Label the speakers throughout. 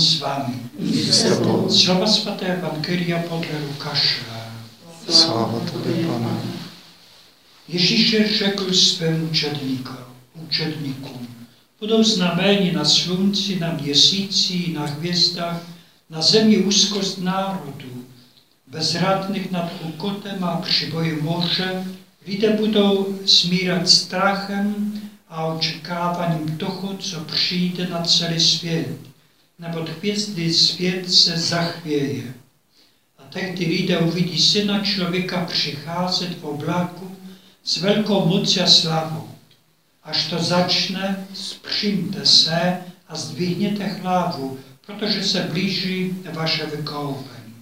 Speaker 1: Pán s vámi. Slova svaté Evangelia podle Lukáše.
Speaker 2: Sláva tobě, pane.
Speaker 1: Ježíš řekl svým učedníkům, budou znamení na slunci, na měsíci, na hvězdách, na zemi úzkost národů, bezradných nad úkotem a při boji moře, lidé budou smírat strachem a očekáváním toho, co přijde na celý svět. Nebo hvězdy svět se zachvěje. A tehdy lidé uvidí syna člověka přicházet v oblaku s velkou mocí a slavou. Až to začne, spřimte se a zdvihněte hlavu, protože se blíží vaše vykoupení.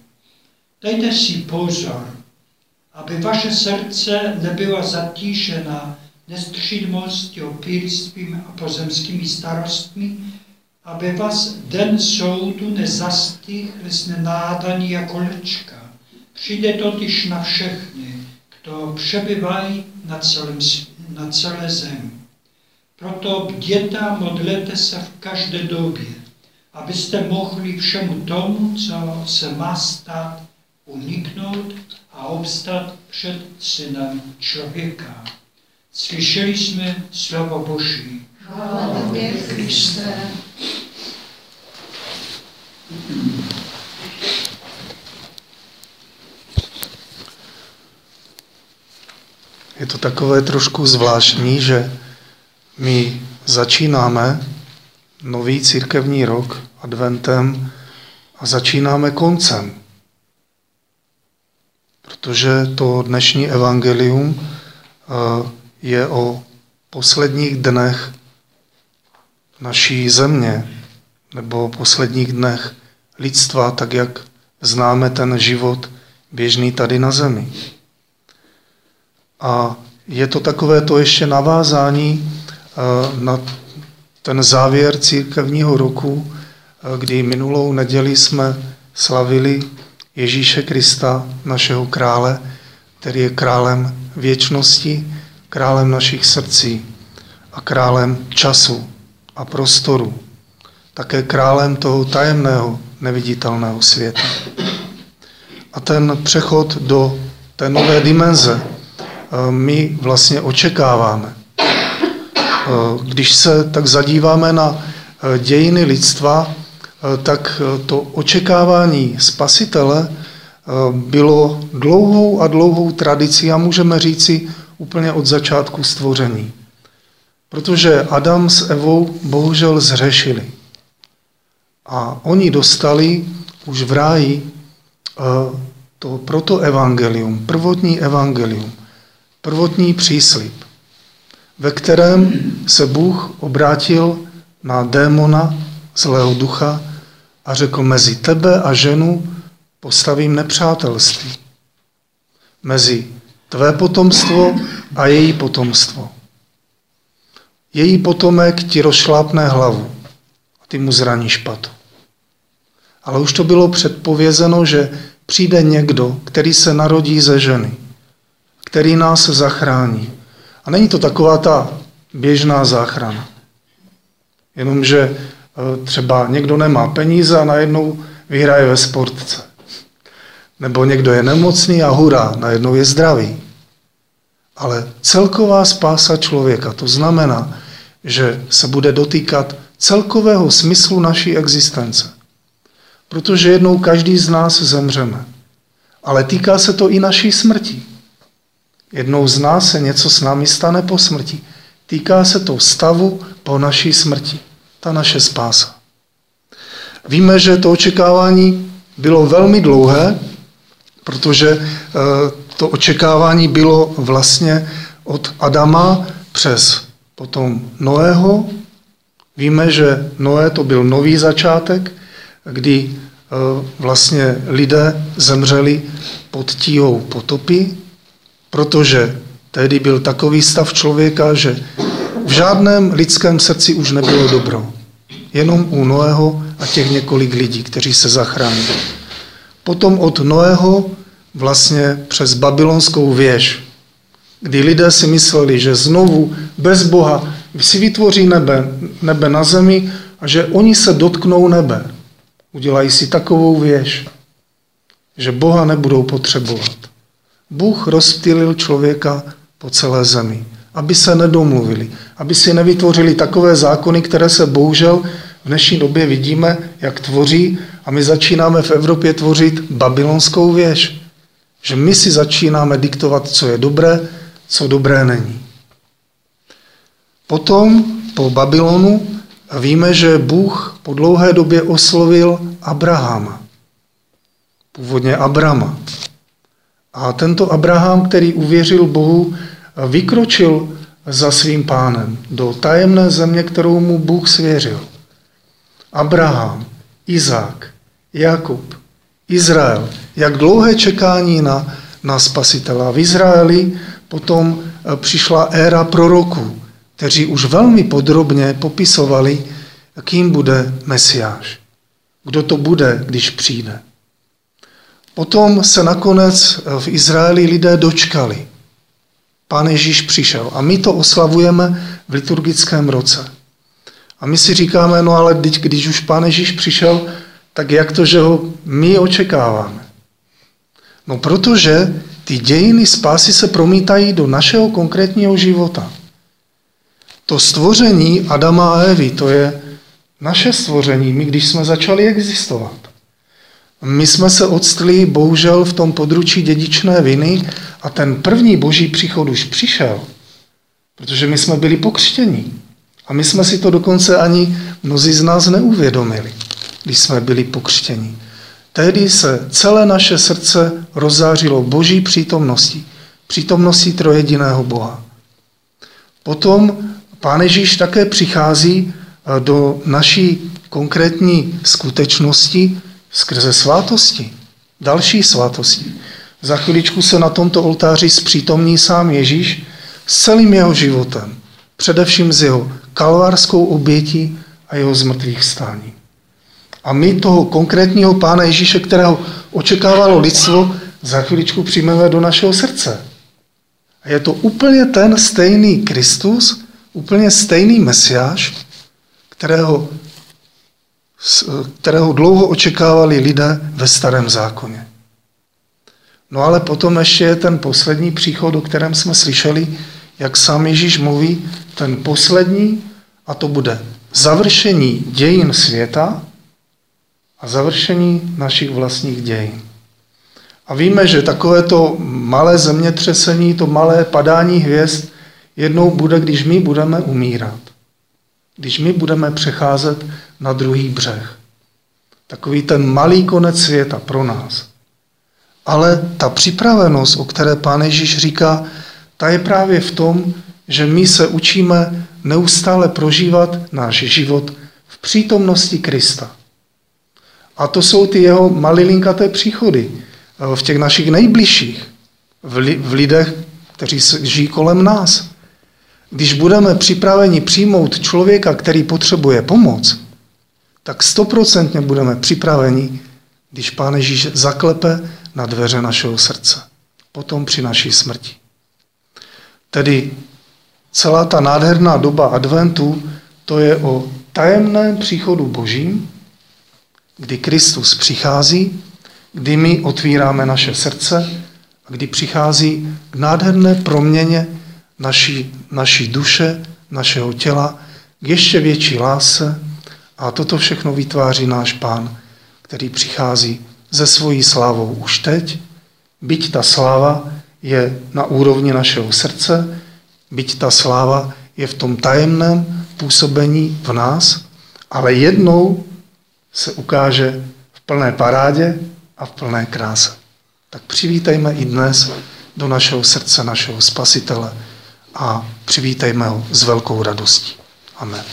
Speaker 1: Dejte si pozor, aby vaše srdce nebyla zatížena nestřídmostí, opilstvím a pozemskými starostmi, aby vás den soudu nezastihl s nenádaní jako lečka. Přijde totiž na všechny, kdo přebyvají na, celém, na celé zemi. Proto bděte a modlete se v každé době, abyste mohli všemu tomu, co se má stát, uniknout a obstat před synem člověka. Slyšeli jsme slovo Boží.
Speaker 3: Chvála.
Speaker 2: To takové trošku zvláštní, že my začínáme nový církevní rok adventem a začínáme koncem. Protože to dnešní evangelium eh, je o posledních dnech naší země, nebo posledních dnech lidstva, tak jak známe ten život běžný tady na zemi. A je to takové to ještě navázání eh, na ten závěr církevního roku, eh, kdy minulou neděli jsme slavili Ježíše Krista, našeho krále, který je králem věčnosti, králem našich srdcí a králem času a prostoru. Také králem toho tajemného, neviditelného světa. A ten přechod do té nové dimenze my vlastně očekáváme. Eh, když se tak zadíváme na eh, dějiny lidstva, tak to očekávání spasitele bylo dlouhou a dlouhou tradicí a můžeme říci úplně od začátku stvoření. Protože Adam s Evou bohužel zřešili. A oni dostali už v ráji to proto evangelium, prvotní evangelium, prvotní příslip, ve kterém se Bůh obrátil na démona, zlého ducha a řekl, mezi tebe a ženu postavím nepřátelství. Mezi tvé potomstvo a její potomstvo. Její potomek ti rozšlápne hlavu a ty mu zraníš patu. Ale už to bylo předpovězeno, že přijde někdo, který se narodí ze ženy, který nás zachrání. A není to taková ta běžná záchrana. Jenomže e, třeba někdo nemá peníze a najednou vyhraje ve sportce. Nebo někdo je nemocný a hurá, najednou je zdravý. Ale celková spása člověka, to znamená, že se bude dotýkat celkového smyslu naší existence. Protože jednou každý z nás zemřeme. Ale týká se to i naší smrti. Jednou z nás se něco s námi stane po smrti. Týká se to stavu po naší smrti. Ta naše spása. Víme, že to očekávání bylo velmi dlouhé, protože eh, to očekávání bylo vlastně od Adama přes potom Noého. Víme, že Noé to byl nový začátek, kdy eh, vlastně lidé zemřeli pod tíhou potopy, protože tehdy byl takový stav člověka, že v žádném lidském srdci už nebylo dobro. Jenom u Noého a těch několik lidí, kteří se zachránili. Potom od Noého vlastně přes babylonskou věž, kdy lidé si mysleli, že znovu bez Boha si vytvoří nebe, nebe na zemi a že oni se dotknou nebe. udělají si takovou věž, že Boha nebudou potřebovat. Bůh rozptýlil člověka po celé zemi, aby se nedomluvili, aby si nevytvořili takové zákony, které se bohužel v dnešní době vidíme, jak tvoří a my začínáme v Evropě tvořit babylonskou věž. Že my si začínáme diktovat, co je dobré, co dobré není. Potom po Babylonu víme, že Bůh po dlouhé době oslovil Abrahama. Původně Abrama. A tento Abraham, který uvěřil Bohu, vykročil za svým pánem do tajemné země, kterou mu Bůh svěřil. Abraham, Izák, Jakub, Izrael. Jak dlouhé čekání na, na spasitela. V Izraeli potom eh, přišla éra proroků, kteří už velmi podrobně popisovali, kým bude Mesiáš. Kdo to bude, když přijde. Potom se nakonec v Izraeli lidé dočkali. Pán Ježíš přišel a my to oslavujeme v liturgickém roce. A my si říkáme, no ale když, když už Pán Ježíš přišel, tak jak to, že ho my očekáváme? No protože ty dějiny spásy se promítají do našeho konkrétního života. To stvoření Adama a Evy, to je naše stvoření, my když jsme začali existovat. My jsme se odstli bohužel v tom područí dědičné viny a ten první boží příchod už přišel, protože my jsme byli pokřtění. A my jsme si to dokonce ani mnozí z nás neuvědomili, když jsme byli pokřtění. Tehdy se celé naše srdce rozzářilo boží přítomností, přítomností trojediného Boha. Potom Pán Ježíš také přichází eh, do naší konkrétní skutečnosti skrze svátosti, další svátosti. Za chviličku se na tomto oltáři zpřítomní sám Ježíš s celým jeho životem, především s jeho kalvárskou obětí a jeho zmrtvých stání. A my toho konkrétního Pána Ježíše, kterého očekávalo lidstvo, za chviličku přijmeme do našeho srdce. A je to úplně ten stejný Kristus, úplně stejný Mesiáš, kterého, kterého dlouho očekávali lidé ve starém zákoně. No ale potom ještě je ten poslední příchod, o kterém jsme slyšeli, jak sám Ježíš mluví, ten poslední, a to bude završení dějin světa a završení našich vlastních dějin. A víme, že takovéto malé zemětřesení, to malé padání hvězd, jednou bude, když my budeme umírat. Když my budeme přecházet na druhý břeh. Takový ten malý konec světa pro nás. Ale ta připravenost, o které pán Ježíš říká, ta je právě v tom, že my se učíme neustále prožívat náš život v přítomnosti Krista. A to jsou ty jeho malilinkaté příchody eh, v těch našich nejbližších, v, li, v lidech, kteří žijí kolem nás. Když budeme připraveni přijmout člověka, který potřebuje pomoc, tak stoprocentně budeme připraveni, když Pán Ježíš zaklepe na dveře našeho srdce. Potom při naší smrti. Tedy celá ta nádherná doba adventu, to je o tajemném příchodu božím, kdy Kristus přichází, kdy my otvíráme naše srdce a kdy přichází k nádherné proměně naší, naší duše, našeho těla, k ještě větší lásce a toto všechno vytváří náš Pán, který přichází ze svojí slávou už teď, byť ta sláva je na úrovni našeho srdce, byť ta sláva je v tom tajemném působení v nás, ale jednou se ukáže v plné parádě a v plné kráse. Tak přivítejme i dnes do našeho srdce našeho Spasitele a přivítejme ho s velkou radostí. Amen.